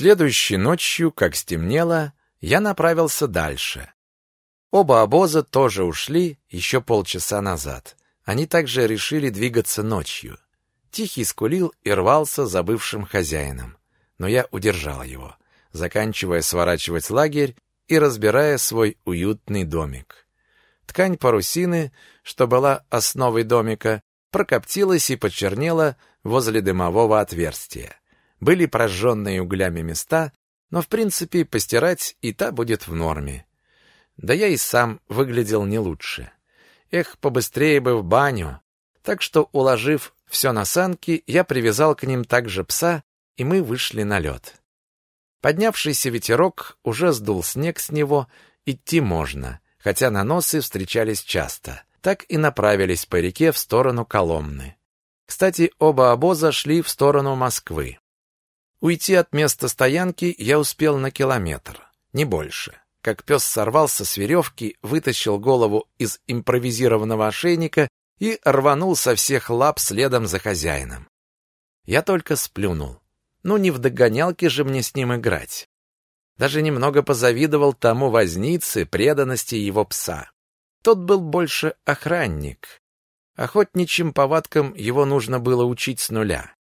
Следующей ночью, как стемнело, я направился дальше. Оба обоза тоже ушли еще полчаса назад. Они также решили двигаться ночью. Тихий скулил и рвался за бывшим хозяином, но я удержал его, заканчивая сворачивать лагерь и разбирая свой уютный домик. Ткань парусины, что была основой домика, прокоптилась и почернела возле дымового отверстия. Были прожженные углями места, но в принципе постирать и та будет в норме. Да я и сам выглядел не лучше. Эх, побыстрее бы в баню. Так что, уложив все на санки, я привязал к ним также пса, и мы вышли на лед. Поднявшийся ветерок уже сдул снег с него, идти можно, хотя наносы встречались часто. Так и направились по реке в сторону Коломны. Кстати, оба обоза шли в сторону Москвы. Уйти от места стоянки я успел на километр, не больше. Как пес сорвался с веревки, вытащил голову из импровизированного ошейника и рванул со всех лап следом за хозяином. Я только сплюнул. Ну, не в догонялке же мне с ним играть. Даже немного позавидовал тому вознице преданности его пса. Тот был больше охранник. Охотничьим повадкам его нужно было учить с нуля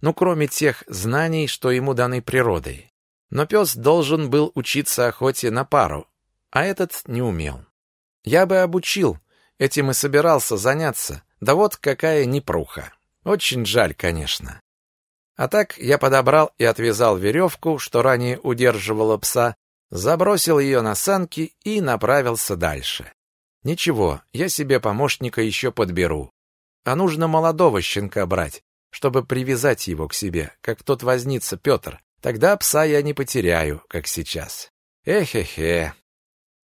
ну, кроме тех знаний, что ему даны природой. Но пес должен был учиться охоте на пару, а этот не умел. Я бы обучил, этим и собирался заняться, да вот какая непруха. Очень жаль, конечно. А так я подобрал и отвязал веревку, что ранее удерживала пса, забросил ее на санки и направился дальше. Ничего, я себе помощника еще подберу. А нужно молодого щенка брать, чтобы привязать его к себе, как тот возница Петр. Тогда пса я не потеряю, как сейчас. Эхе-хе.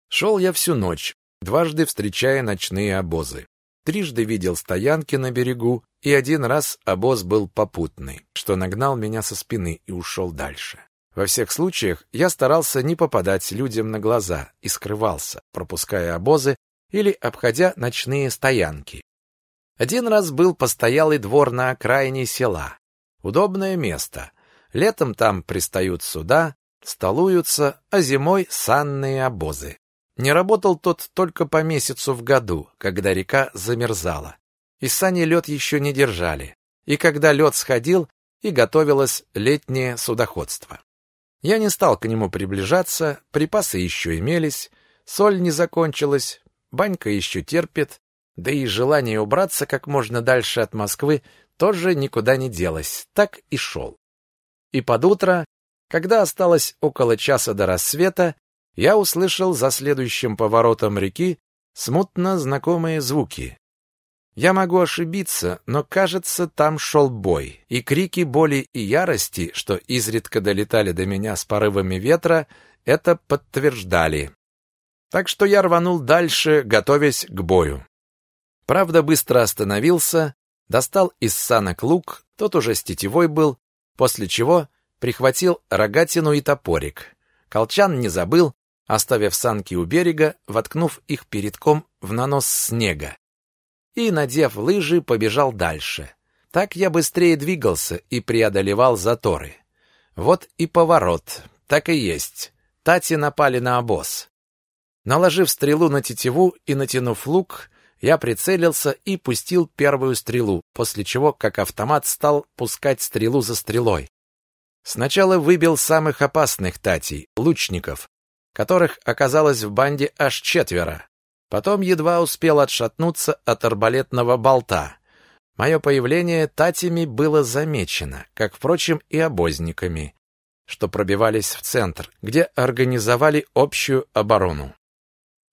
Шел я всю ночь, дважды встречая ночные обозы. Трижды видел стоянки на берегу, и один раз обоз был попутный, что нагнал меня со спины и ушел дальше. Во всех случаях я старался не попадать людям на глаза и скрывался, пропуская обозы или обходя ночные стоянки. Один раз был постоялый двор на окраине села. Удобное место. Летом там пристают суда, столуются, а зимой санные обозы. Не работал тот только по месяцу в году, когда река замерзала. И сани лед еще не держали. И когда лед сходил, и готовилось летнее судоходство. Я не стал к нему приближаться, припасы еще имелись, соль не закончилась, банька еще терпит, да и желание убраться как можно дальше от Москвы тоже никуда не делось, так и шел. И под утро, когда осталось около часа до рассвета, я услышал за следующим поворотом реки смутно знакомые звуки. Я могу ошибиться, но, кажется, там шел бой, и крики боли и ярости, что изредка долетали до меня с порывами ветра, это подтверждали. Так что я рванул дальше, готовясь к бою. Правда, быстро остановился, достал из санок лук, тот уже с тетивой был, после чего прихватил рогатину и топорик. Колчан не забыл, оставив санки у берега, воткнув их передком в нанос снега. И, надев лыжи, побежал дальше. Так я быстрее двигался и преодолевал заторы. Вот и поворот, так и есть. Тати напали на обоз. Наложив стрелу на тетиву и натянув лук, я прицелился и пустил первую стрелу, после чего, как автомат, стал пускать стрелу за стрелой. Сначала выбил самых опасных татей, лучников, которых оказалось в банде аж четверо. Потом едва успел отшатнуться от арбалетного болта. Мое появление татями было замечено, как, впрочем, и обозниками, что пробивались в центр, где организовали общую оборону.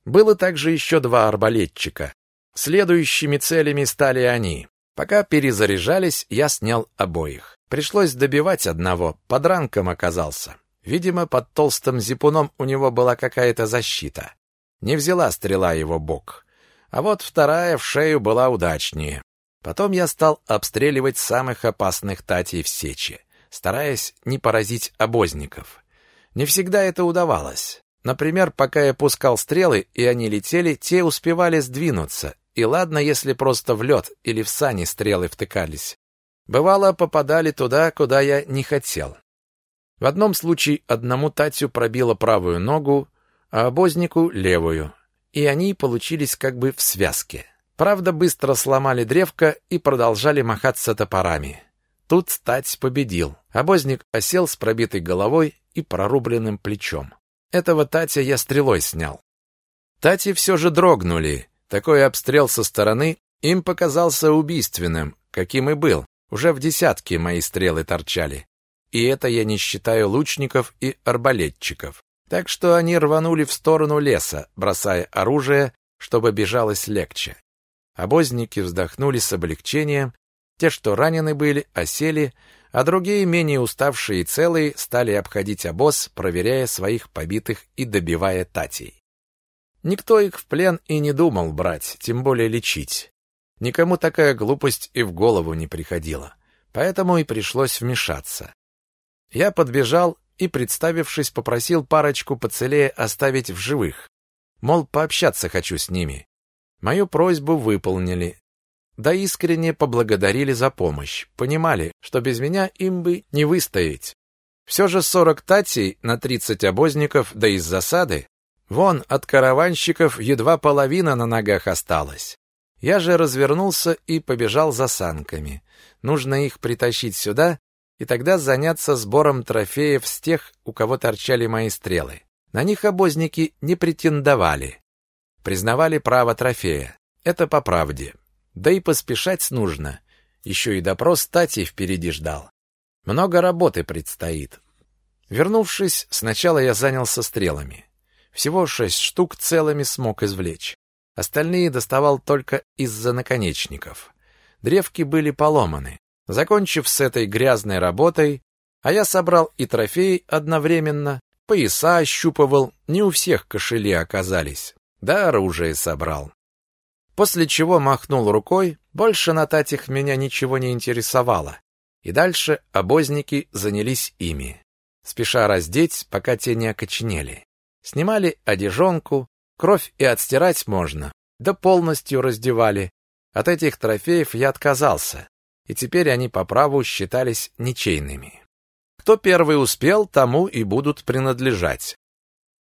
Было также еще два арбалетчика, Следующими целями стали они. Пока перезаряжались, я снял обоих. Пришлось добивать одного, под ранком оказался. Видимо, под толстым зипуном у него была какая-то защита. Не взяла стрела его бок. А вот вторая в шею была удачнее. Потом я стал обстреливать самых опасных татей в сече, стараясь не поразить обозников. Не всегда это удавалось. Например, пока я пускал стрелы, и они летели, те успевали сдвинуться, и ладно, если просто в лед или в сани стрелы втыкались. Бывало, попадали туда, куда я не хотел. В одном случае одному Татю пробило правую ногу, а обознику — левую, и они получились как бы в связке. Правда, быстро сломали древко и продолжали махаться топорами. Тут Тать победил. Обозник осел с пробитой головой и прорубленным плечом. Этого Татя я стрелой снял. Тати все же дрогнули. Такой обстрел со стороны им показался убийственным, каким и был. Уже в десятки мои стрелы торчали. И это я не считаю лучников и арбалетчиков. Так что они рванули в сторону леса, бросая оружие, чтобы бежалось легче. Обозники вздохнули с облегчением, те, что ранены были, осели, а другие, менее уставшие и целые, стали обходить обоз, проверяя своих побитых и добивая татей. Никто их в плен и не думал брать, тем более лечить. Никому такая глупость и в голову не приходила, поэтому и пришлось вмешаться. Я подбежал и, представившись, попросил парочку поцелее оставить в живых. Мол, пообщаться хочу с ними. Мою просьбу выполнили. Да искренне поблагодарили за помощь. Понимали, что без меня им бы не выстоять. Все же сорок татей на тридцать обозников, да из засады. Вон, от караванщиков едва половина на ногах осталась. Я же развернулся и побежал за санками. Нужно их притащить сюда и тогда заняться сбором трофеев с тех, у кого торчали мои стрелы. На них обозники не претендовали. Признавали право трофея. Это по правде. Да и поспешать нужно. Еще и допрос стати впереди ждал. Много работы предстоит. Вернувшись, сначала я занялся стрелами. Всего шесть штук целыми смог извлечь. Остальные доставал только из-за наконечников. Древки были поломаны. Закончив с этой грязной работой, а я собрал и трофеи одновременно, пояса ощупывал, не у всех кошели оказались, да оружие собрал. После чего махнул рукой, больше на татих меня ничего не интересовало, и дальше обозники занялись ими, спеша раздеть, пока те не окоченели. Снимали одежонку, кровь и отстирать можно, да полностью раздевали. От этих трофеев я отказался, и теперь они по праву считались ничейными. Кто первый успел, тому и будут принадлежать.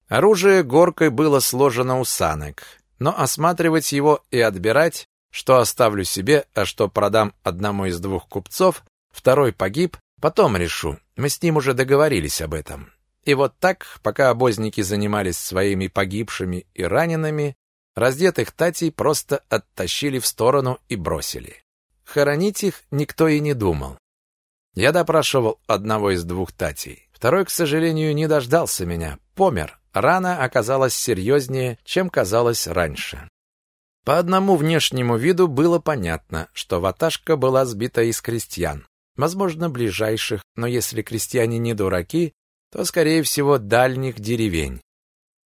Оружие горкой было сложено у санок, но осматривать его и отбирать, что оставлю себе, а что продам одному из двух купцов, второй погиб, потом решу. Мы с ним уже договорились об этом. И вот так, пока обозники занимались своими погибшими и ранеными, раздетых татей просто оттащили в сторону и бросили. Хоронить их никто и не думал. Я допрашивал одного из двух татей. Второй, к сожалению, не дождался меня. Помер. Рана оказалась серьезнее, чем казалось раньше. По одному внешнему виду было понятно, что ваташка была сбита из крестьян. Возможно, ближайших, но если крестьяне не дураки, то, скорее всего, дальних деревень.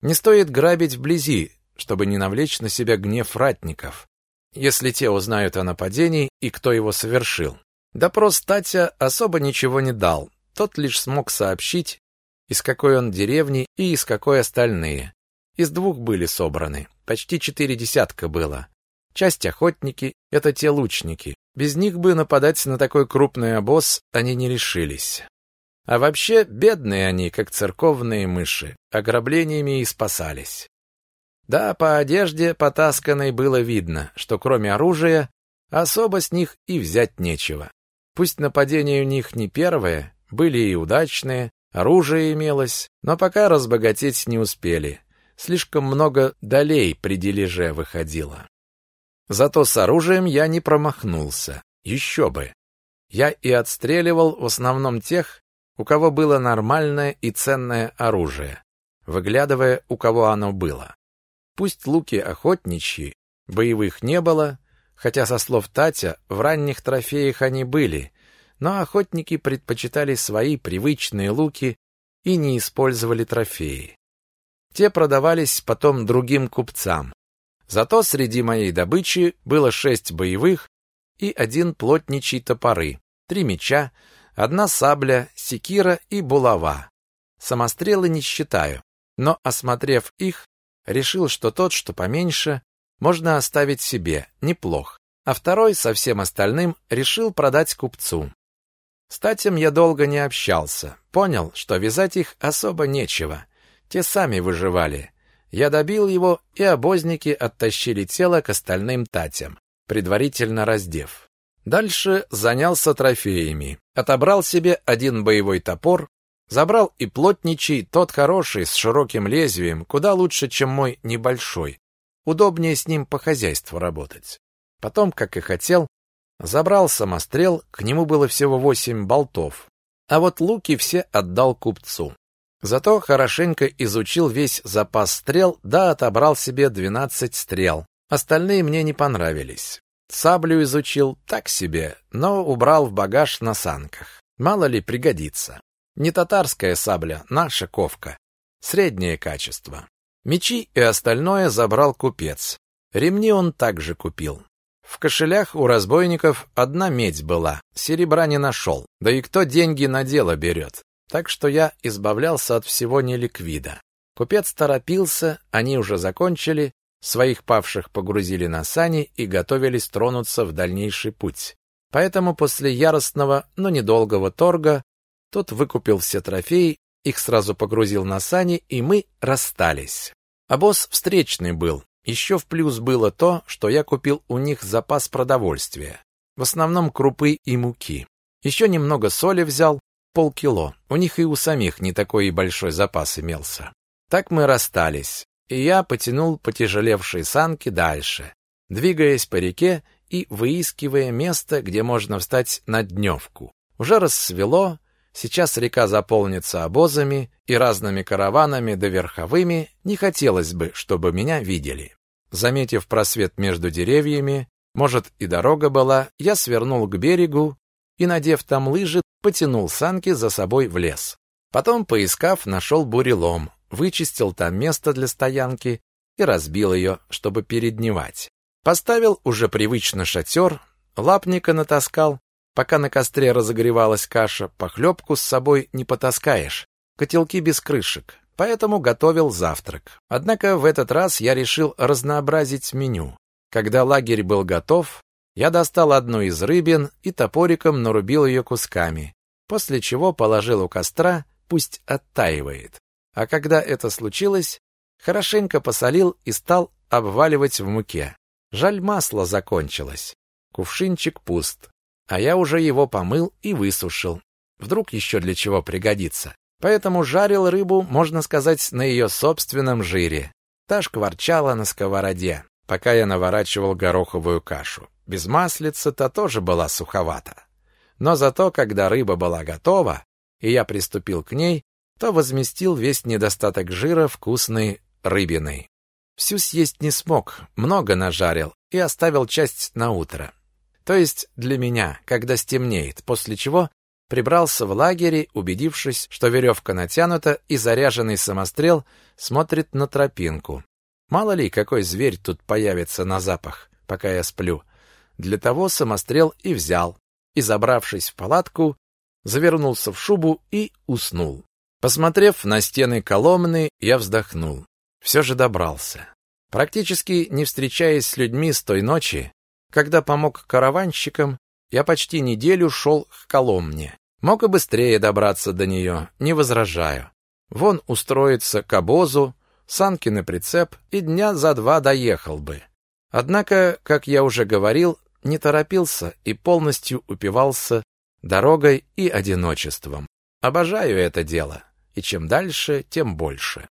Не стоит грабить вблизи, чтобы не навлечь на себя гнев ратников если те узнают о нападении и кто его совершил. Допрос Татя особо ничего не дал. Тот лишь смог сообщить, из какой он деревни и из какой остальные. Из двух были собраны. Почти четыре десятка было. Часть охотники — это те лучники. Без них бы нападать на такой крупный обоз они не решились. А вообще, бедные они, как церковные мыши, ограблениями и спасались. Да, по одежде потасканной было видно, что кроме оружия особо с них и взять нечего. Пусть нападения у них не первые, были и удачные, оружие имелось, но пока разбогатеть не успели. Слишком много долей при дележе выходило. Зато с оружием я не промахнулся. Еще бы. Я и отстреливал в основном тех, у кого было нормальное и ценное оружие, выглядывая, у кого оно было. Пусть луки охотничьи, боевых не было, хотя, со слов Татя, в ранних трофеях они были, но охотники предпочитали свои привычные луки и не использовали трофеи. Те продавались потом другим купцам. Зато среди моей добычи было шесть боевых и один плотничий топоры, три меча, одна сабля, секира и булава. Самострелы не считаю, но, осмотрев их, решил, что тот, что поменьше, можно оставить себе, неплох, а второй со всем остальным решил продать купцу. С Татем я долго не общался. Понял, что вязать их особо нечего. Те сами выживали. Я добил его, и обозники оттащили тело к остальным Татям, предварительно раздев. Дальше занялся трофеями. Отобрал себе один боевой топор, забрал и плотничий, тот хороший, с широким лезвием, куда лучше, чем мой небольшой. Удобнее с ним по хозяйству работать. Потом, как и хотел, Забрал самострел, к нему было всего восемь болтов. А вот луки все отдал купцу. Зато хорошенько изучил весь запас стрел, да отобрал себе двенадцать стрел. Остальные мне не понравились. Саблю изучил так себе, но убрал в багаж на санках. Мало ли пригодится. Не татарская сабля, наша ковка. Среднее качество. Мечи и остальное забрал купец. Ремни он также купил. В кошелях у разбойников одна медь была, серебра не нашел. Да и кто деньги на дело берет? Так что я избавлялся от всего неликвида. Купец торопился, они уже закончили, своих павших погрузили на сани и готовились тронуться в дальнейший путь. Поэтому после яростного, но недолгого торга тот выкупил все трофеи, их сразу погрузил на сани, и мы расстались. А босс встречный был, еще в плюс было то, что я купил у них запас продовольствия, в основном крупы и муки. Еще немного соли взял, полкило. У них и у самих не такой и большой запас имелся. Так мы расстались, и я потянул потяжелевшие санки дальше, двигаясь по реке и выискивая место, где можно встать на дневку. Уже рассвело, сейчас река заполнится обозами и разными караванами да верховыми, не хотелось бы, чтобы меня видели. Заметив просвет между деревьями, может и дорога была, я свернул к берегу и, надев там лыжи, потянул санки за собой в лес. Потом, поискав, нашел бурелом, вычистил там место для стоянки и разбил ее, чтобы передневать. Поставил уже привычно шатер, лапника натаскал, пока на костре разогревалась каша, похлебку с собой не потаскаешь, котелки без крышек поэтому готовил завтрак. Однако в этот раз я решил разнообразить меню. Когда лагерь был готов, я достал одну из рыбин и топориком нарубил ее кусками, после чего положил у костра, пусть оттаивает. А когда это случилось, хорошенько посолил и стал обваливать в муке. Жаль, масло закончилось. Кувшинчик пуст, а я уже его помыл и высушил. Вдруг еще для чего пригодится. Поэтому жарил рыбу, можно сказать, на ее собственном жире. Та шкварчала на сковороде, пока я наворачивал гороховую кашу. Без маслица-то тоже была суховата. Но зато, когда рыба была готова, и я приступил к ней, то возместил весь недостаток жира вкусной рыбиной. Всю съесть не смог, много нажарил и оставил часть на утро. То есть для меня, когда стемнеет, после чего прибрался в лагере, убедившись, что веревка натянута и заряженный самострел смотрит на тропинку. Мало ли, какой зверь тут появится на запах, пока я сплю. Для того самострел и взял. И, забравшись в палатку, завернулся в шубу и уснул. Посмотрев на стены Коломны, я вздохнул. Все же добрался. Практически не встречаясь с людьми с той ночи, когда помог караванщикам, я почти неделю шел к Коломне. Мог и быстрее добраться до нее, не возражаю. Вон устроиться к обозу, санки на прицеп и дня за два доехал бы. Однако, как я уже говорил, не торопился и полностью упивался дорогой и одиночеством. Обожаю это дело, и чем дальше, тем больше.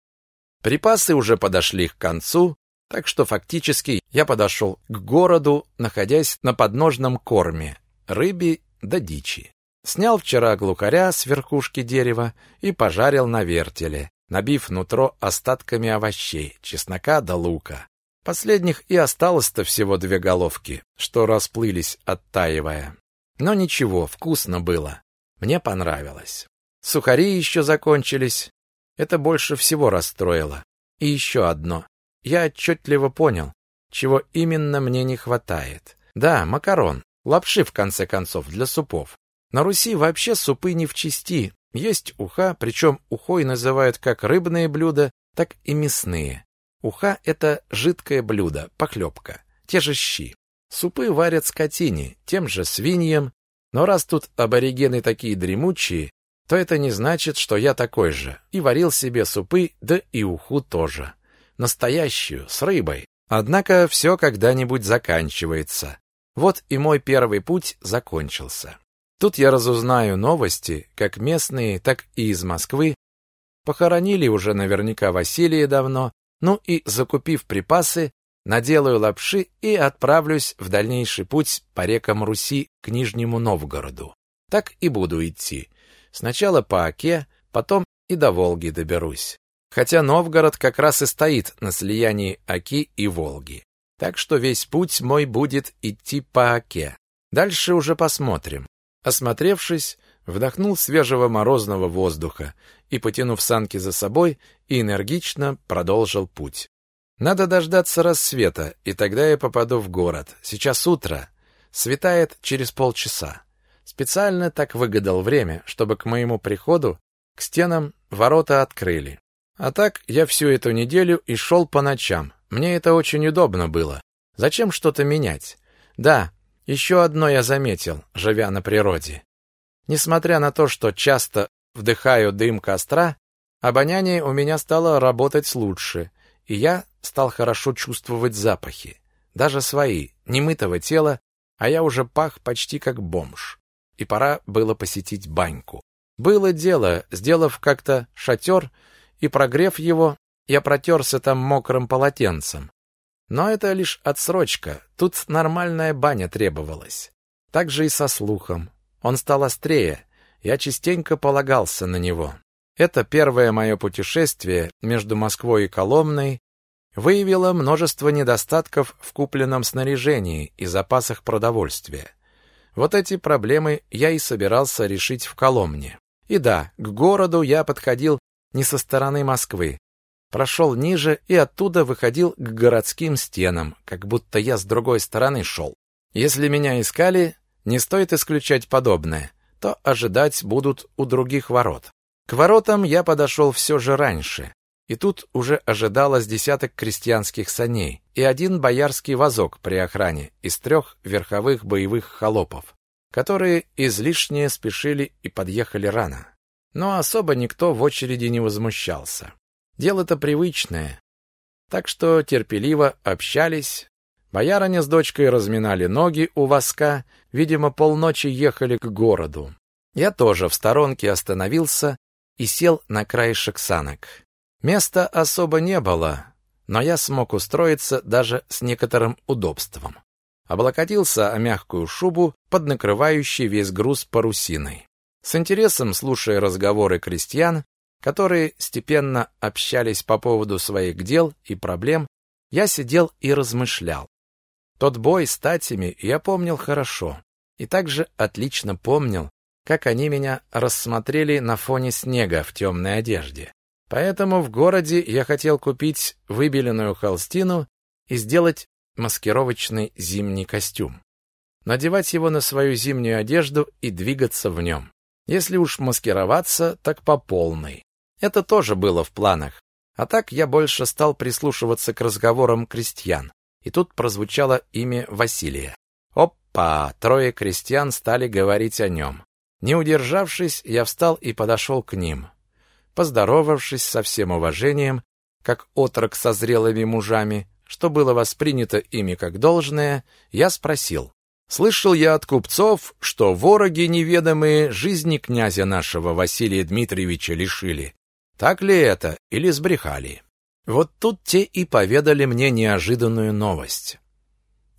Припасы уже подошли к концу, так что фактически я подошел к городу, находясь на подножном корме, рыбе да дичи. Снял вчера глухаря с верхушки дерева и пожарил на вертеле, набив нутро остатками овощей, чеснока да лука. Последних и осталось-то всего две головки, что расплылись, оттаивая. Но ничего, вкусно было. Мне понравилось. Сухари еще закончились. Это больше всего расстроило. И еще одно. Я отчетливо понял, чего именно мне не хватает. Да, макарон, лапши, в конце концов, для супов. На Руси вообще супы не в чести. Есть уха, причем ухой называют как рыбные блюда, так и мясные. Уха – это жидкое блюдо, похлебка, те же щи. Супы варят скотине, тем же свиньям, Но раз тут аборигены такие дремучие, то это не значит, что я такой же. И варил себе супы, да и уху тоже. Настоящую, с рыбой. Однако все когда-нибудь заканчивается. Вот и мой первый путь закончился. Тут я разузнаю новости, как местные, так и из Москвы. Похоронили уже наверняка Василия давно, ну и, закупив припасы, наделаю лапши и отправлюсь в дальнейший путь по рекам Руси к Нижнему Новгороду. Так и буду идти. Сначала по Оке, потом и до Волги доберусь. Хотя Новгород как раз и стоит на слиянии Оки и Волги. Так что весь путь мой будет идти по Оке. Дальше уже посмотрим. Осмотревшись, вдохнул свежего морозного воздуха и, потянув санки за собой, энергично продолжил путь. Надо дождаться рассвета, и тогда я попаду в город. Сейчас утро. Светает через полчаса. Специально так выгадал время, чтобы к моему приходу к стенам ворота открыли. А так я всю эту неделю и шел по ночам. Мне это очень удобно было. Зачем что-то менять? Да, еще одно я заметил, живя на природе. Несмотря на то, что часто вдыхаю дым костра, обоняние у меня стало работать лучше, и я стал хорошо чувствовать запахи. Даже свои, немытого тела, а я уже пах почти как бомж. И пора было посетить баньку. Было дело, сделав как-то шатер и прогрев его, я протерся там мокрым полотенцем. Но это лишь отсрочка, тут нормальная баня требовалась. Так же и со слухом. Он стал острее, я частенько полагался на него. Это первое мое путешествие между Москвой и Коломной выявило множество недостатков в купленном снаряжении и запасах продовольствия. Вот эти проблемы я и собирался решить в Коломне. И да, к городу я подходил не со стороны Москвы, прошел ниже и оттуда выходил к городским стенам, как будто я с другой стороны шел. Если меня искали, не стоит исключать подобное, то ожидать будут у других ворот. К воротам я подошел все же раньше, и тут уже ожидалось десяток крестьянских саней и один боярский вазок при охране из трех верховых боевых холопов, которые излишне спешили и подъехали рано. Но особо никто в очереди не возмущался. Дело-то привычное. Так что терпеливо общались. Боярыня с дочкой разминали ноги у воска, видимо, полночи ехали к городу. Я тоже в сторонке остановился и сел на краешек санок. Места особо не было, но я смог устроиться даже с некоторым удобством. Облокотился о мягкую шубу под накрывающий весь груз парусиной. С интересом слушая разговоры крестьян, которые степенно общались по поводу своих дел и проблем, я сидел и размышлял. Тот бой с татями я помнил хорошо, и также отлично помнил, как они меня рассмотрели на фоне снега в темной одежде. Поэтому в городе я хотел купить выбеленную холстину и сделать маскировочный зимний костюм. Надевать его на свою зимнюю одежду и двигаться в нем. Если уж маскироваться, так по полной. Это тоже было в планах. А так я больше стал прислушиваться к разговорам крестьян. И тут прозвучало имя Василия. Опа! Трое крестьян стали говорить о нем. Не удержавшись, я встал и подошел к ним. Поздоровавшись со всем уважением, как отрок со зрелыми мужами, что было воспринято ими как должное, я спросил. «Слышал я от купцов, что вороги неведомые жизни князя нашего Василия Дмитриевича лишили. Так ли это или сбрехали?» Вот тут те и поведали мне неожиданную новость.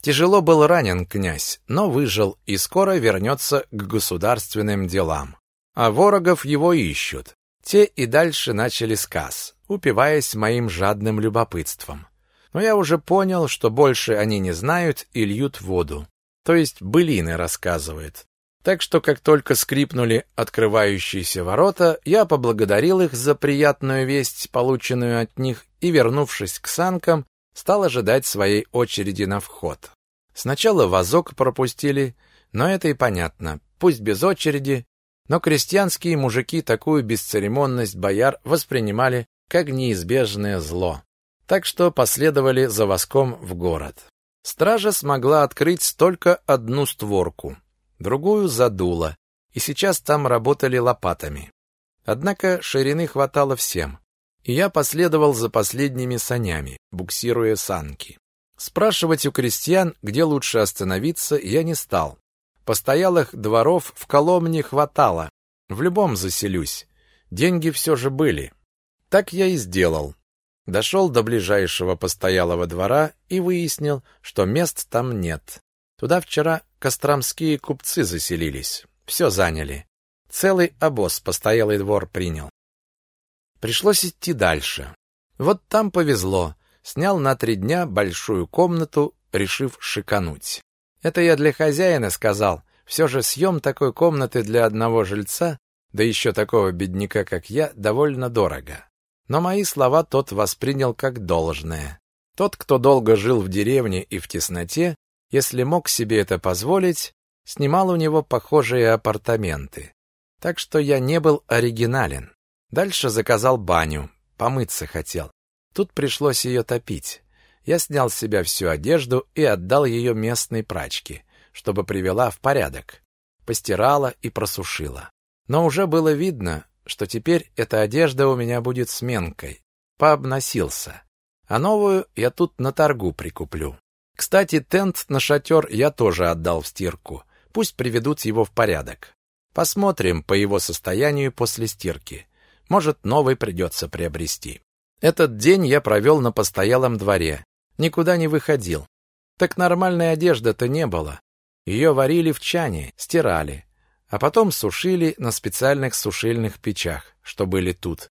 Тяжело был ранен князь, но выжил и скоро вернется к государственным делам. А ворогов его ищут. Те и дальше начали сказ, упиваясь моим жадным любопытством. Но я уже понял, что больше они не знают и льют воду. То есть былины рассказывают. Так что как только скрипнули открывающиеся ворота, я поблагодарил их за приятную весть, полученную от них, и, вернувшись к санкам, стал ожидать своей очереди на вход. Сначала вазок пропустили, но это и понятно, пусть без очереди, но крестьянские мужики такую бесцеремонность бояр воспринимали как неизбежное зло. Так что последовали за воском в город. Стража смогла открыть только одну створку. другую задуло, и сейчас там работали лопатами. Однако ширины хватало всем, и я последовал за последними санями, буксируя санки. Спрашивать у крестьян, где лучше остановиться, я не стал. Постоялых дворов в Коломне хватало. В любом заселюсь. Деньги все же были. Так я и сделал. Дошел до ближайшего постоялого двора и выяснил, что мест там нет. Туда вчера костромские купцы заселились. Все заняли. Целый обоз постоялый двор принял. Пришлось идти дальше. Вот там повезло. Снял на три дня большую комнату, решив шикануть. Это я для хозяина сказал. Все же съем такой комнаты для одного жильца, да еще такого бедняка, как я, довольно дорого. Но мои слова тот воспринял как должное. Тот, кто долго жил в деревне и в тесноте, если мог себе это позволить, снимал у него похожие апартаменты. Так что я не был оригинален. Дальше заказал баню, помыться хотел. Тут пришлось ее топить. Я снял с себя всю одежду и отдал ее местной прачке, чтобы привела в порядок. Постирала и просушила. Но уже было видно, что теперь эта одежда у меня будет сменкой. Пообносился. А новую я тут на торгу прикуплю. Кстати, тент на шатер я тоже отдал в стирку. Пусть приведут его в порядок. Посмотрим по его состоянию после стирки. Может, новый придется приобрести. Этот день я провел на постоялом дворе. Никуда не выходил. Так нормальной одежды-то не было. Ее варили в чане, стирали а потом сушили на специальных сушильных печах, что были тут.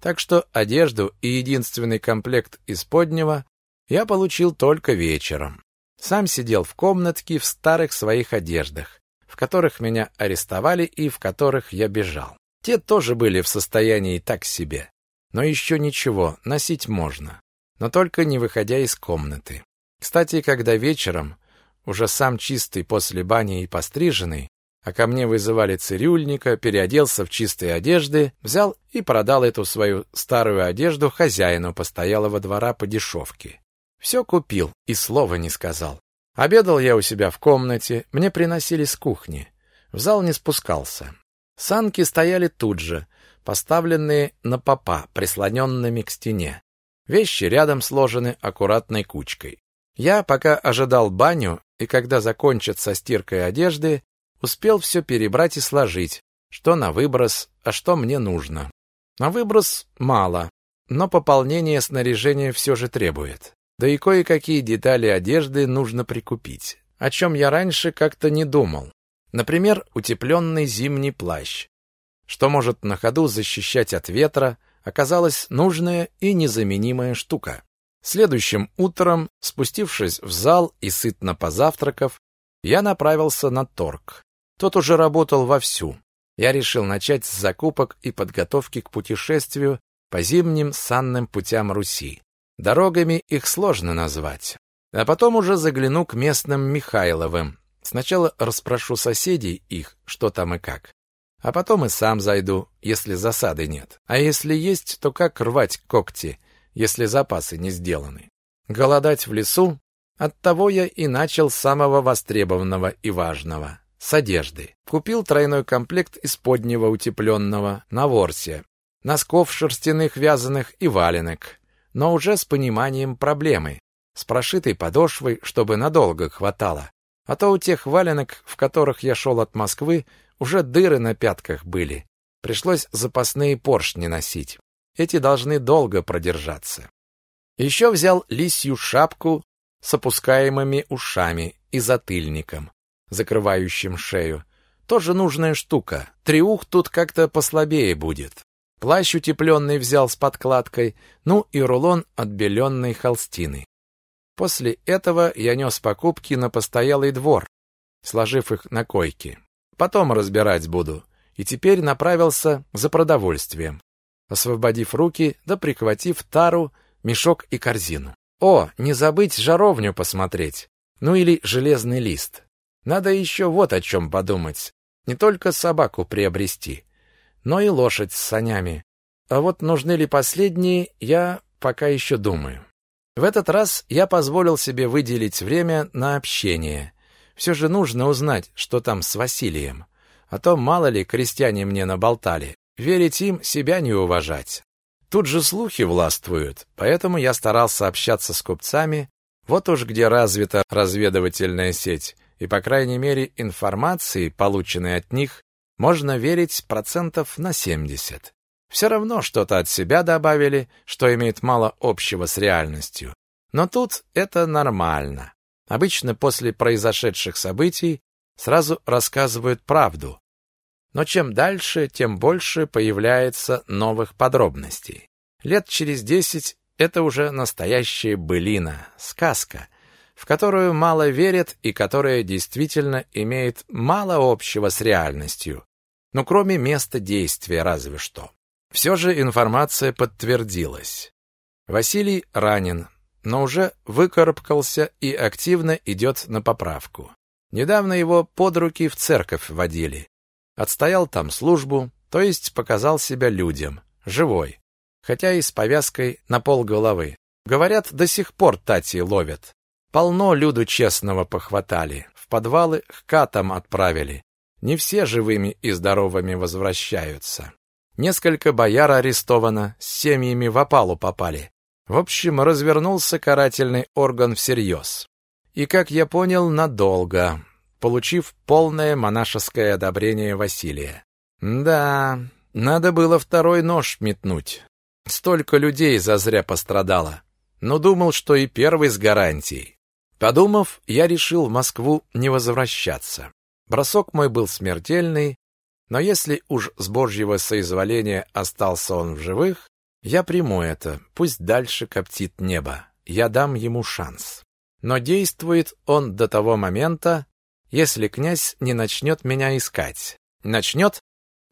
Так что одежду и единственный комплект из поднего я получил только вечером. Сам сидел в комнатке в старых своих одеждах, в которых меня арестовали и в которых я бежал. Те тоже были в состоянии так себе. Но еще ничего, носить можно. Но только не выходя из комнаты. Кстати, когда вечером, уже сам чистый после бани и постриженный, а ко мне вызывали цирюльника, переоделся в чистые одежды, взял и продал эту свою старую одежду хозяину постоялого двора по дешевке. Все купил и слова не сказал. Обедал я у себя в комнате, мне приносили с кухни. В зал не спускался. Санки стояли тут же, поставленные на попа, прислоненными к стене. Вещи рядом сложены аккуратной кучкой. Я пока ожидал баню, и когда закончат со стиркой одежды, Успел все перебрать и сложить, что на выброс, а что мне нужно. На выброс мало, но пополнение снаряжения все же требует. Да и кое-какие детали одежды нужно прикупить, о чем я раньше как-то не думал. Например, утепленный зимний плащ, что может на ходу защищать от ветра, оказалась нужная и незаменимая штука. Следующим утром, спустившись в зал и сытно позавтракав, я направился на торг. Тот уже работал вовсю. Я решил начать с закупок и подготовки к путешествию по зимним санным путям Руси. Дорогами их сложно назвать. А потом уже загляну к местным Михайловым. Сначала расспрошу соседей их, что там и как. А потом и сам зайду, если засады нет. А если есть, то как рвать когти, если запасы не сделаны? Голодать в лесу? Оттого я и начал с самого востребованного и важного с одежды. Купил тройной комплект из поднего утепленного на ворсе, носков шерстяных вязаных и валенок, но уже с пониманием проблемы, с прошитой подошвой, чтобы надолго хватало. А то у тех валенок, в которых я шел от Москвы, уже дыры на пятках были. Пришлось запасные поршни носить. Эти должны долго продержаться. Еще взял лисью шапку с опускаемыми ушами и затыльником закрывающим шею. Тоже нужная штука. Триух тут как-то послабее будет. Плащ утепленный взял с подкладкой, ну и рулон отбеленной холстины. После этого я нес покупки на постоялый двор, сложив их на койке. Потом разбирать буду. И теперь направился за продовольствием, освободив руки, да прихватив тару, мешок и корзину. О, не забыть жаровню посмотреть. Ну или железный лист. Надо еще вот о чем подумать. Не только собаку приобрести, но и лошадь с санями. А вот нужны ли последние, я пока еще думаю. В этот раз я позволил себе выделить время на общение. Все же нужно узнать, что там с Василием. А то мало ли крестьяне мне наболтали. Верить им, себя не уважать. Тут же слухи властвуют, поэтому я старался общаться с купцами, вот уж где развита разведывательная сеть, и, по крайней мере, информации, полученной от них, можно верить процентов на 70. Все равно что-то от себя добавили, что имеет мало общего с реальностью. Но тут это нормально. Обычно после произошедших событий сразу рассказывают правду. Но чем дальше, тем больше появляется новых подробностей. Лет через десять это уже настоящая былина, сказка, в которую мало верят и которая действительно имеет мало общего с реальностью, ну кроме места действия разве что. Все же информация подтвердилась. Василий ранен, но уже выкарабкался и активно идет на поправку. Недавно его под руки в церковь водили. Отстоял там службу, то есть показал себя людям, живой, хотя и с повязкой на пол головы. Говорят, до сих пор Тати ловят. Полно люду честного похватали, в подвалы к катам отправили. Не все живыми и здоровыми возвращаются. Несколько бояр арестовано, с семьями в опалу попали. В общем, развернулся карательный орган всерьез. И, как я понял, надолго, получив полное монашеское одобрение Василия. Да, надо было второй нож метнуть. Столько людей зазря пострадало. Но думал, что и первый с гарантией. Подумав, я решил в Москву не возвращаться. Бросок мой был смертельный, но если уж с Божьего соизволения остался он в живых, я приму это, пусть дальше коптит небо. Я дам ему шанс. Но действует он до того момента, если князь не начнет меня искать. Начнет,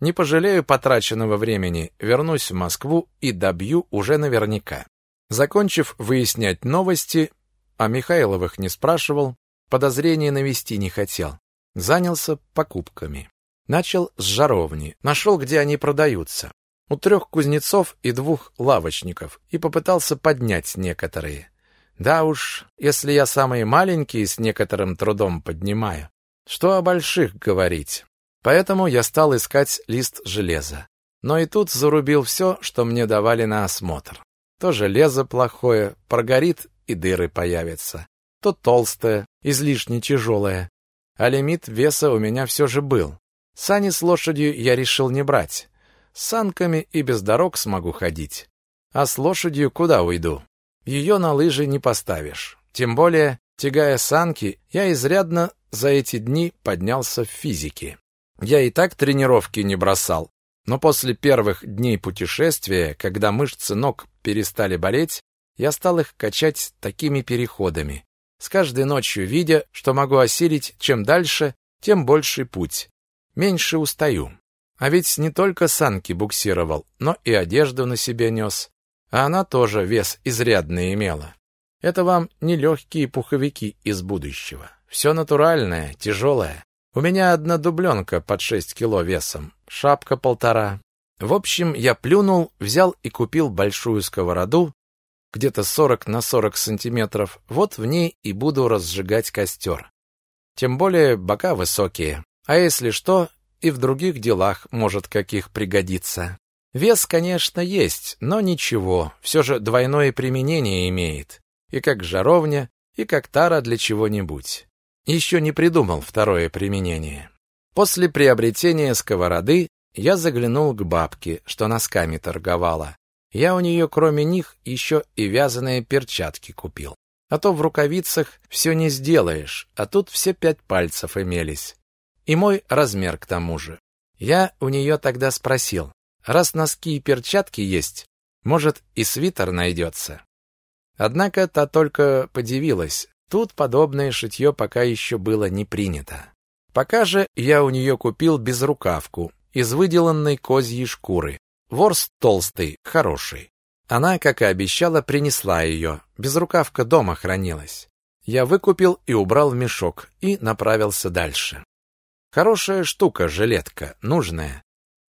не пожалею потраченного времени, вернусь в Москву и добью уже наверняка. Закончив выяснять новости, а Михайловых не спрашивал, подозрения навести не хотел. Занялся покупками. Начал с жаровни, нашел, где они продаются. У трех кузнецов и двух лавочников и попытался поднять некоторые. Да уж, если я самые маленькие с некоторым трудом поднимаю, что о больших говорить. Поэтому я стал искать лист железа. Но и тут зарубил все, что мне давали на осмотр. То железо плохое, прогорит и дыры появятся. То толстое, излишне тяжелое. А лимит веса у меня все же был. Сани с лошадью я решил не брать. С санками и без дорог смогу ходить. А с лошадью куда уйду? Ее на лыжи не поставишь. Тем более, тягая санки, я изрядно за эти дни поднялся в физике. Я и так тренировки не бросал, но после первых дней путешествия, когда мышцы ног перестали болеть, я стал их качать такими переходами, с каждой ночью видя, что могу осилить чем дальше, тем больший путь. Меньше устаю. А ведь не только санки буксировал, но и одежду на себе нес. А она тоже вес изрядный имела. Это вам не легкие пуховики из будущего. Все натуральное, тяжелое. У меня одна дубленка под шесть кило весом, шапка полтора. В общем, я плюнул, взял и купил большую сковороду, где-то сорок на сорок сантиметров, вот в ней и буду разжигать костер. Тем более бока высокие, а если что, и в других делах может каких пригодиться. Вес, конечно, есть, но ничего, все же двойное применение имеет. И как жаровня, и как тара для чего-нибудь. Еще не придумал второе применение. После приобретения сковороды я заглянул к бабке, что носками торговала. Я у нее, кроме них, еще и вязаные перчатки купил. А то в рукавицах все не сделаешь, а тут все пять пальцев имелись. И мой размер к тому же. Я у нее тогда спросил, раз носки и перчатки есть, может и свитер найдется. Однако та только подивилась, Тут подобное шитье пока еще было не принято. Пока же я у нее купил безрукавку из выделанной козьей шкуры. Ворс толстый, хороший. Она, как и обещала, принесла ее. Безрукавка дома хранилась. Я выкупил и убрал в мешок и направился дальше. Хорошая штука жилетка, нужная.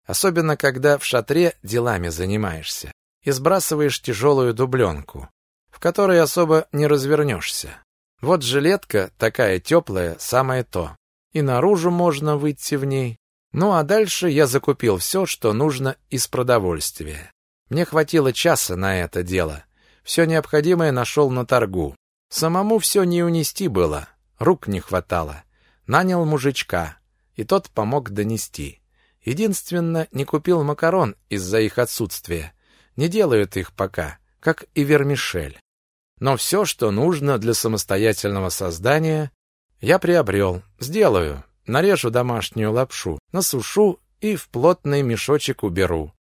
Особенно, когда в шатре делами занимаешься и сбрасываешь тяжелую дубленку, в которой особо не развернешься. Вот жилетка такая теплая, самое то. И наружу можно выйти в ней. Ну а дальше я закупил все, что нужно из продовольствия. Мне хватило часа на это дело. Все необходимое нашел на торгу. Самому все не унести было, рук не хватало. Нанял мужичка, и тот помог донести. Единственно, не купил макарон из-за их отсутствия. Не делают их пока, как и вермишель. Но все, что нужно для самостоятельного создания, я приобрел, сделаю. Нарежу домашнюю лапшу, насушу и в плотный мешочек уберу,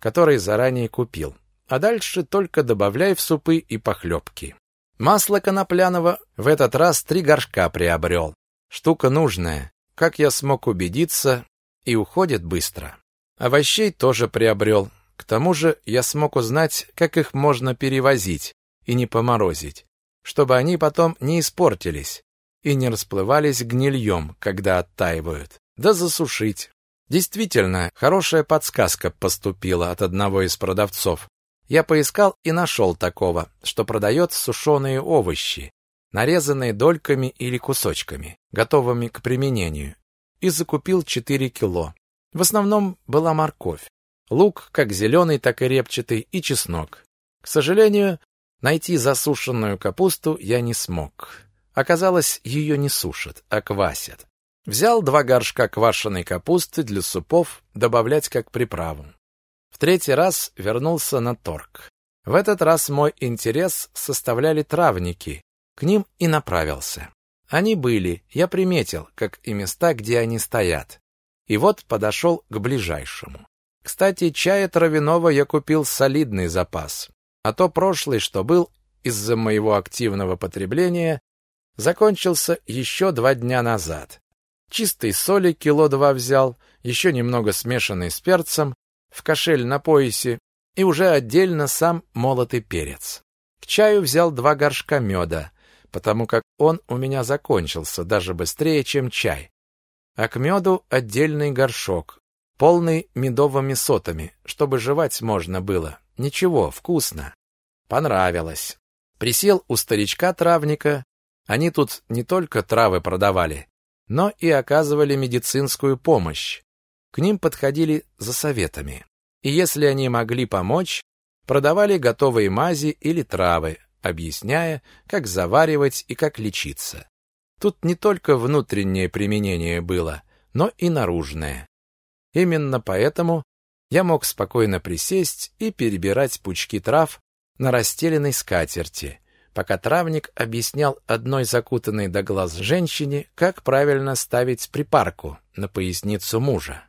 который заранее купил. А дальше только добавляй в супы и похлебки. Масло конопляного в этот раз три горшка приобрел. Штука нужная. Как я смог убедиться, и уходит быстро. Овощей тоже приобрел. К тому же я смог узнать, как их можно перевозить и не поморозить, чтобы они потом не испортились и не расплывались гнильем, когда оттаивают. Да засушить. Действительно, хорошая подсказка поступила от одного из продавцов. Я поискал и нашел такого, что продает сушеные овощи, нарезанные дольками или кусочками, готовыми к применению, и закупил 4 кило. В основном была морковь, лук, как зеленый, так и репчатый, и чеснок. К сожалению, найти засушенную капусту я не смог. Оказалось, ее не сушат, а квасят. Взял два горшка квашеной капусты для супов добавлять как приправу. В третий раз вернулся на торг. В этот раз мой интерес составляли травники. К ним и направился. Они были, я приметил, как и места, где они стоят. И вот подошел к ближайшему. Кстати, чая травяного я купил солидный запас. А то прошлый, что был, из-за моего активного потребления, закончился еще два дня назад. Чистой соли кило два взял, еще немного смешанной с перцем, в кошель на поясе и уже отдельно сам молотый перец. К чаю взял два горшка меда, потому как он у меня закончился даже быстрее, чем чай. А к меду отдельный горшок, полный медовыми сотами, чтобы жевать можно было. Ничего, вкусно. Понравилось. Присел у старичка-травника, они тут не только травы продавали, но и оказывали медицинскую помощь. К ним подходили за советами. И если они могли помочь, продавали готовые мази или травы, объясняя, как заваривать и как лечиться. Тут не только внутреннее применение было, но и наружное. Именно поэтому я мог спокойно присесть и перебирать пучки трав на расстеленной скатерти, пока травник объяснял одной закутанной до глаз женщине, как правильно ставить припарку на поясницу мужа,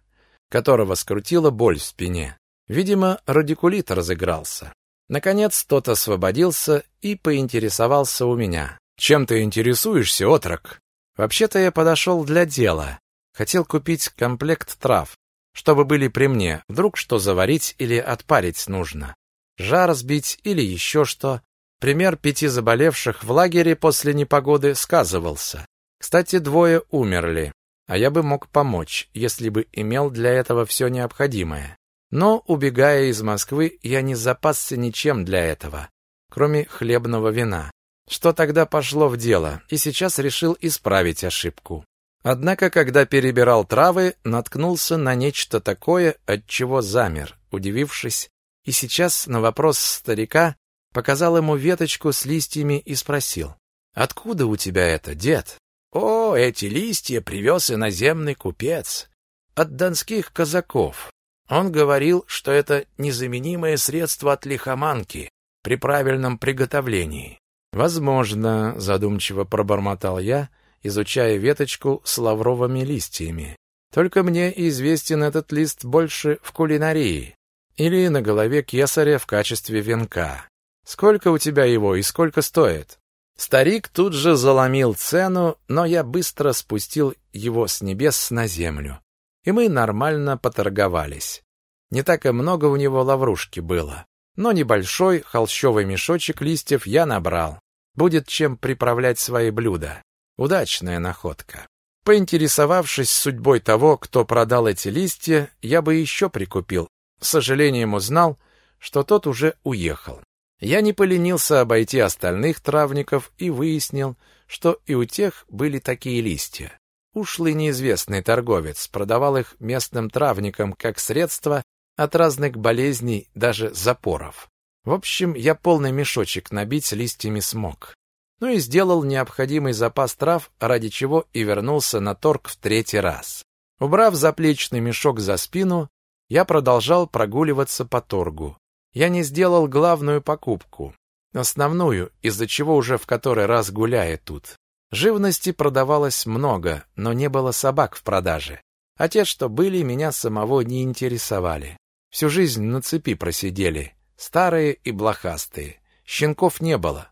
которого скрутила боль в спине. Видимо, радикулит разыгрался. Наконец тот освободился и поинтересовался у меня. «Чем ты интересуешься, отрок?» «Вообще-то я подошел для дела. Хотел купить комплект трав, чтобы были при мне. Вдруг что заварить или отпарить нужно. Жар сбить или еще что. Пример пяти заболевших в лагере после непогоды сказывался. Кстати, двое умерли, а я бы мог помочь, если бы имел для этого все необходимое. Но, убегая из Москвы, я не запасся ничем для этого, кроме хлебного вина. Что тогда пошло в дело, и сейчас решил исправить ошибку. Однако, когда перебирал травы, наткнулся на нечто такое, от чего замер, удивившись, и сейчас на вопрос старика показал ему веточку с листьями и спросил, «Откуда у тебя это, дед?» «О, эти листья привез иноземный купец. От донских казаков. Он говорил, что это незаменимое средство от лихоманки при правильном приготовлении». «Возможно», — задумчиво пробормотал я, изучая веточку с лавровыми листьями. «Только мне известен этот лист больше в кулинарии или на голове кесаря в качестве венка. Сколько у тебя его и сколько стоит? Старик тут же заломил цену, но я быстро спустил его с небес на землю. И мы нормально поторговались. Не так и много у него лаврушки было, но небольшой холщовый мешочек листьев я набрал. Будет чем приправлять свои блюда. Удачная находка. Поинтересовавшись судьбой того, кто продал эти листья, я бы еще прикупил. С сожалением узнал, что тот уже уехал. Я не поленился обойти остальных травников и выяснил, что и у тех были такие листья. Ушлый неизвестный торговец продавал их местным травникам как средство от разных болезней, даже запоров. В общем, я полный мешочек набить листьями смог. Ну и сделал необходимый запас трав, ради чего и вернулся на торг в третий раз. Убрав заплечный мешок за спину, я продолжал прогуливаться по торгу. Я не сделал главную покупку, основную, из-за чего уже в который раз гуляю тут. Живности продавалось много, но не было собак в продаже. А те, что были, меня самого не интересовали. Всю жизнь на цепи просидели, старые и блохастые. Щенков не было.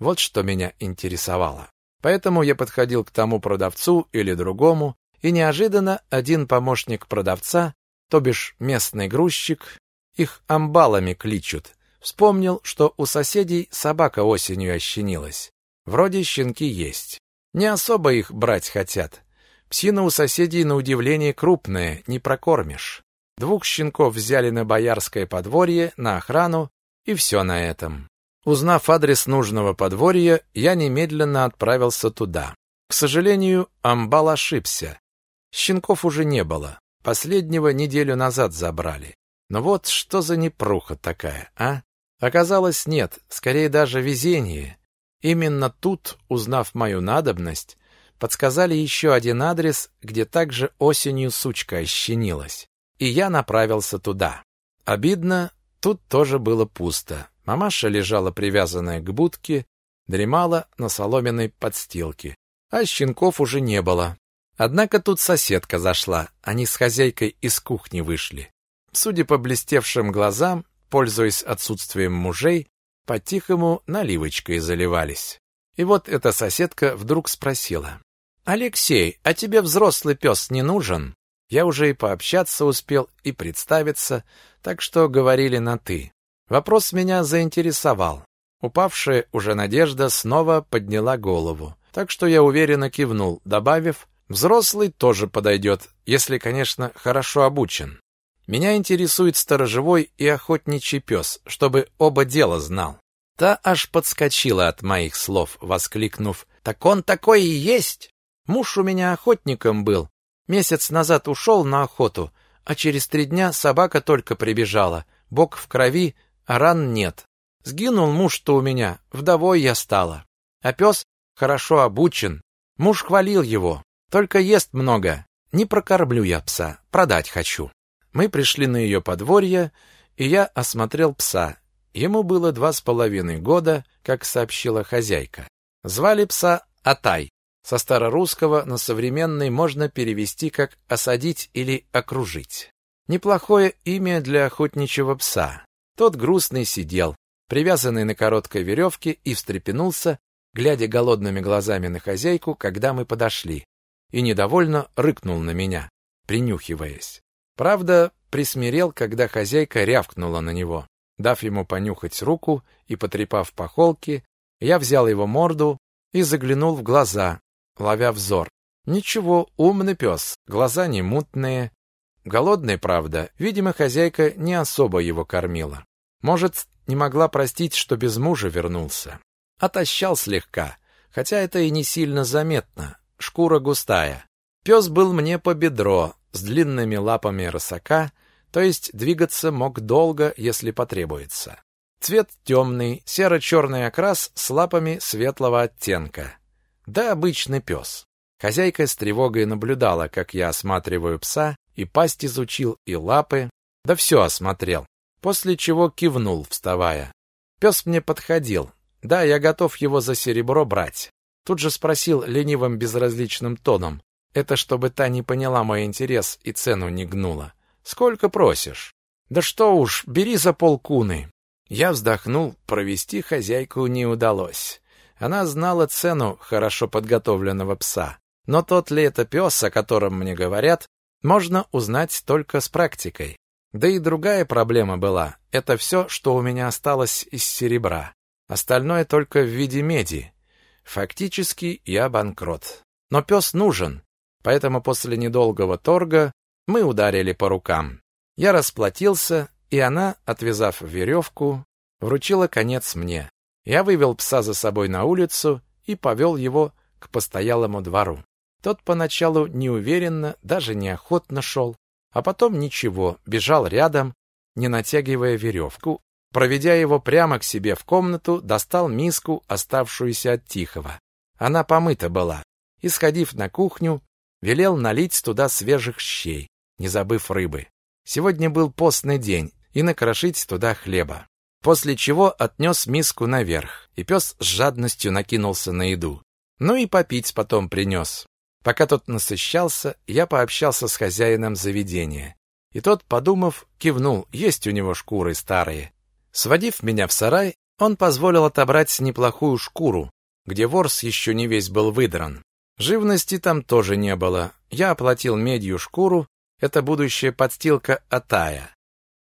Вот что меня интересовало. Поэтому я подходил к тому продавцу или другому, и неожиданно один помощник продавца, то бишь местный грузчик, их амбалами кличут, вспомнил, что у соседей собака осенью ощенилась. Вроде щенки есть. Не особо их брать хотят. Псина у соседей на удивление крупная, не прокормишь. Двух щенков взяли на боярское подворье, на охрану, и все на этом. Узнав адрес нужного подворья, я немедленно отправился туда. К сожалению, амбал ошибся. Щенков уже не было. Последнего неделю назад забрали. Но вот что за непруха такая, а? Оказалось, нет, скорее даже везение. Именно тут, узнав мою надобность, подсказали еще один адрес, где также осенью сучка ощенилась. И я направился туда. Обидно, тут тоже было пусто. Мамаша лежала привязанная к будке, дремала на соломенной подстилке. А щенков уже не было. Однако тут соседка зашла, они с хозяйкой из кухни вышли. Судя по блестевшим глазам, пользуясь отсутствием мужей, по-тихому наливочкой заливались. И вот эта соседка вдруг спросила. «Алексей, а тебе взрослый пес не нужен?» Я уже и пообщаться успел, и представиться, так что говорили на «ты». Вопрос меня заинтересовал. Упавшая уже надежда снова подняла голову, так что я уверенно кивнул, добавив, взрослый тоже подойдет, если, конечно, хорошо обучен. Меня интересует сторожевой и охотничий пес, чтобы оба дела знал. Та аж подскочила от моих слов, воскликнув, «Так он такой и есть! Муж у меня охотником был. Месяц назад ушел на охоту, а через три дня собака только прибежала, бок в крови, а ран нет. Сгинул муж-то у меня, вдовой я стала. А пес хорошо обучен. Муж хвалил его, только ест много. Не прокормлю я пса, продать хочу. Мы пришли на ее подворье, и я осмотрел пса. Ему было два с половиной года, как сообщила хозяйка. Звали пса Атай. Со старорусского на современный можно перевести как «осадить» или «окружить». Неплохое имя для охотничьего пса. Тот грустный сидел, привязанный на короткой веревке, и встрепенулся, глядя голодными глазами на хозяйку, когда мы подошли, и недовольно рыкнул на меня, принюхиваясь. Правда, присмирел, когда хозяйка рявкнула на него. Дав ему понюхать руку и потрепав по холке, я взял его морду и заглянул в глаза, ловя взор. Ничего, умный пес, глаза не мутные. Голодный, правда, видимо, хозяйка не особо его кормила. Может, не могла простить, что без мужа вернулся. Отощал слегка, хотя это и не сильно заметно, шкура густая. Пес был мне по бедро, с длинными лапами рысака, то есть двигаться мог долго, если потребуется. Цвет темный, серо-черный окрас с лапами светлого оттенка. Да обычный пес. Хозяйка с тревогой наблюдала, как я осматриваю пса, и пасть изучил, и лапы, да все осмотрел, после чего кивнул, вставая. Пес мне подходил. Да, я готов его за серебро брать. Тут же спросил ленивым безразличным тоном, это чтобы та не поняла мой интерес и цену не гнула. Сколько просишь? Да что уж, бери за полкуны. Я вздохнул, провести хозяйку не удалось. Она знала цену хорошо подготовленного пса. Но тот ли это пес, о котором мне говорят, можно узнать только с практикой. Да и другая проблема была. Это все, что у меня осталось из серебра. Остальное только в виде меди. Фактически я банкрот. Но пес нужен. Поэтому после недолгого торга мы ударили по рукам. Я расплатился, и она, отвязав веревку, вручила конец мне. Я вывел пса за собой на улицу и повел его к постоялому двору. Тот поначалу неуверенно, даже неохотно шел, а потом ничего, бежал рядом, не натягивая веревку. Проведя его прямо к себе в комнату, достал миску, оставшуюся от Тихого. Она помыта была. И, сходив на кухню, велел налить туда свежих щей, не забыв рыбы. Сегодня был постный день, и накрошить туда хлеба. После чего отнес миску наверх, и пес с жадностью накинулся на еду. Ну и попить потом принес. Пока тот насыщался, я пообщался с хозяином заведения. И тот, подумав, кивнул, есть у него шкуры старые. Сводив меня в сарай, он позволил отобрать неплохую шкуру, где ворс еще не весь был выдран. Живности там тоже не было. Я оплатил медью шкуру, это будущая подстилка Атая,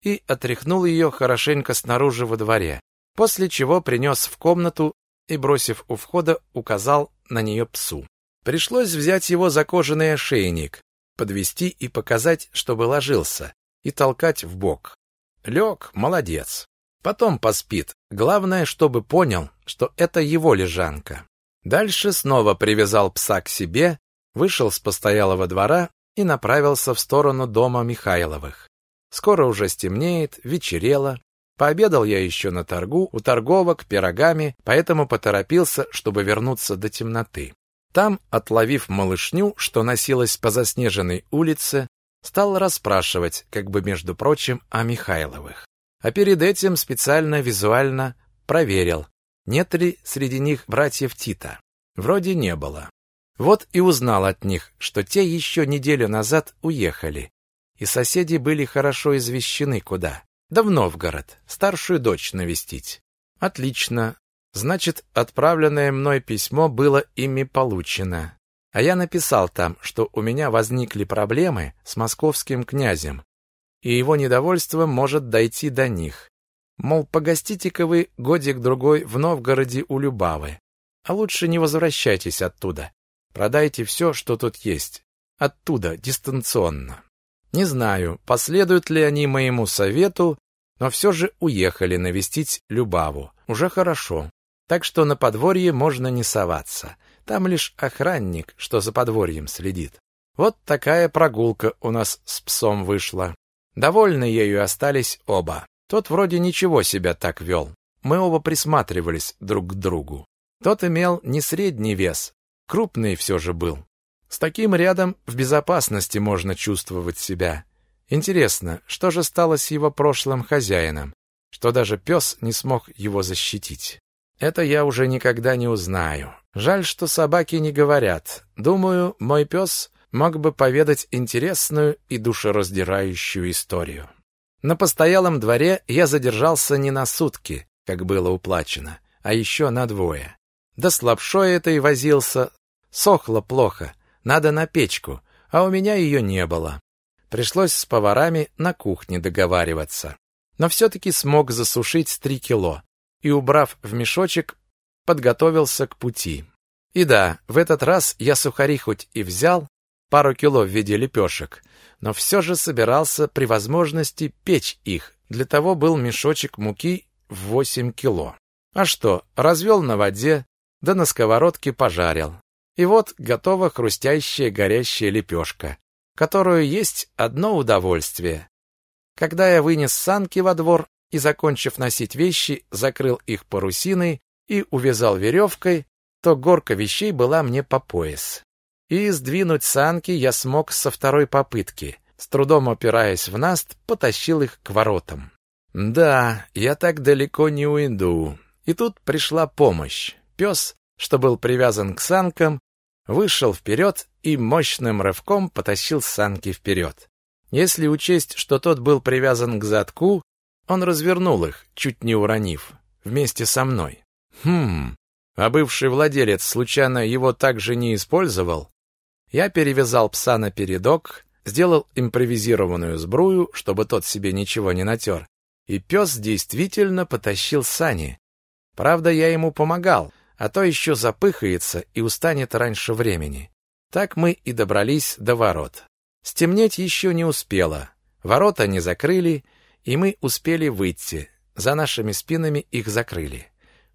и отряхнул ее хорошенько снаружи во дворе, после чего принес в комнату и, бросив у входа, указал на нее псу. Пришлось взять его за кожаный ошейник, подвести и показать, чтобы ложился, и толкать в бок. Лег, молодец. Потом поспит. Главное, чтобы понял, что это его лежанка. Дальше снова привязал пса к себе, вышел с постоялого двора и направился в сторону дома Михайловых. Скоро уже стемнеет, вечерело. Пообедал я еще на торгу, у торговок, пирогами, поэтому поторопился, чтобы вернуться до темноты. Там, отловив малышню, что носилась по заснеженной улице, стал расспрашивать, как бы между прочим, о Михайловых. А перед этим специально визуально проверил, нет ли среди них братьев Тита. Вроде не было. Вот и узнал от них, что те еще неделю назад уехали, и соседи были хорошо извещены куда. Да в Новгород, старшую дочь навестить. Отлично, Значит, отправленное мной письмо было ими получено. А я написал там, что у меня возникли проблемы с московским князем, и его недовольство может дойти до них. Мол, погостите-ка вы годик-другой в Новгороде у Любавы. А лучше не возвращайтесь оттуда. Продайте все, что тут есть. Оттуда, дистанционно. Не знаю, последуют ли они моему совету, но все же уехали навестить Любаву. Уже хорошо. Так что на подворье можно не соваться. Там лишь охранник, что за подворьем следит. Вот такая прогулка у нас с псом вышла. Довольны ею остались оба. Тот вроде ничего себя так вел. Мы оба присматривались друг к другу. Тот имел не средний вес, крупный все же был. С таким рядом в безопасности можно чувствовать себя. Интересно, что же стало с его прошлым хозяином, что даже пес не смог его защитить. Это я уже никогда не узнаю. Жаль, что собаки не говорят. Думаю, мой пес мог бы поведать интересную и душераздирающую историю. На постоялом дворе я задержался не на сутки, как было уплачено, а еще на двое. Да с лапшой этой возился, сохло плохо, надо на печку, а у меня ее не было. Пришлось с поварами на кухне договариваться. Но все-таки смог засушить три кило, и, убрав в мешочек, подготовился к пути. И да, в этот раз я сухари хоть и взял, пару кило в виде лепешек, но все же собирался при возможности печь их. Для того был мешочек муки в 8 кило. А что, развел на воде, да на сковородке пожарил. И вот готова хрустящая горящая лепешка, которую есть одно удовольствие. Когда я вынес санки во двор, и, закончив носить вещи, закрыл их парусиной и увязал веревкой, то горка вещей была мне по пояс. И сдвинуть санки я смог со второй попытки. С трудом опираясь в наст, потащил их к воротам. Да, я так далеко не уйду. И тут пришла помощь. Пес, что был привязан к санкам, вышел вперед и мощным рывком потащил санки вперед. Если учесть, что тот был привязан к задку, он развернул их, чуть не уронив, вместе со мной. Хм, а бывший владелец случайно его также не использовал? Я перевязал пса на передок, сделал импровизированную сбрую, чтобы тот себе ничего не натер, и пес действительно потащил сани. Правда, я ему помогал, а то еще запыхается и устанет раньше времени. Так мы и добрались до ворот. Стемнеть еще не успело. Ворота не закрыли, и мы успели выйти. За нашими спинами их закрыли.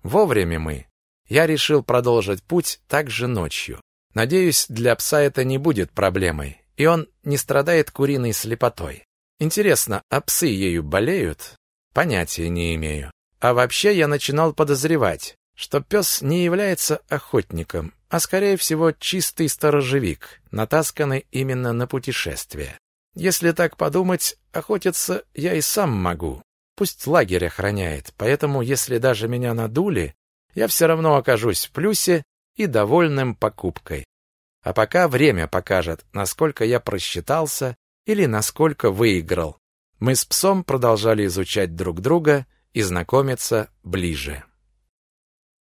Вовремя мы. Я решил продолжить путь также ночью. Надеюсь, для пса это не будет проблемой, и он не страдает куриной слепотой. Интересно, а псы ею болеют? Понятия не имею. А вообще я начинал подозревать, что пес не является охотником, а скорее всего чистый сторожевик, натасканный именно на путешествие. Если так подумать, охотиться я и сам могу. Пусть лагерь охраняет, поэтому если даже меня надули, я все равно окажусь в плюсе и довольным покупкой. А пока время покажет, насколько я просчитался или насколько выиграл. Мы с псом продолжали изучать друг друга и знакомиться ближе.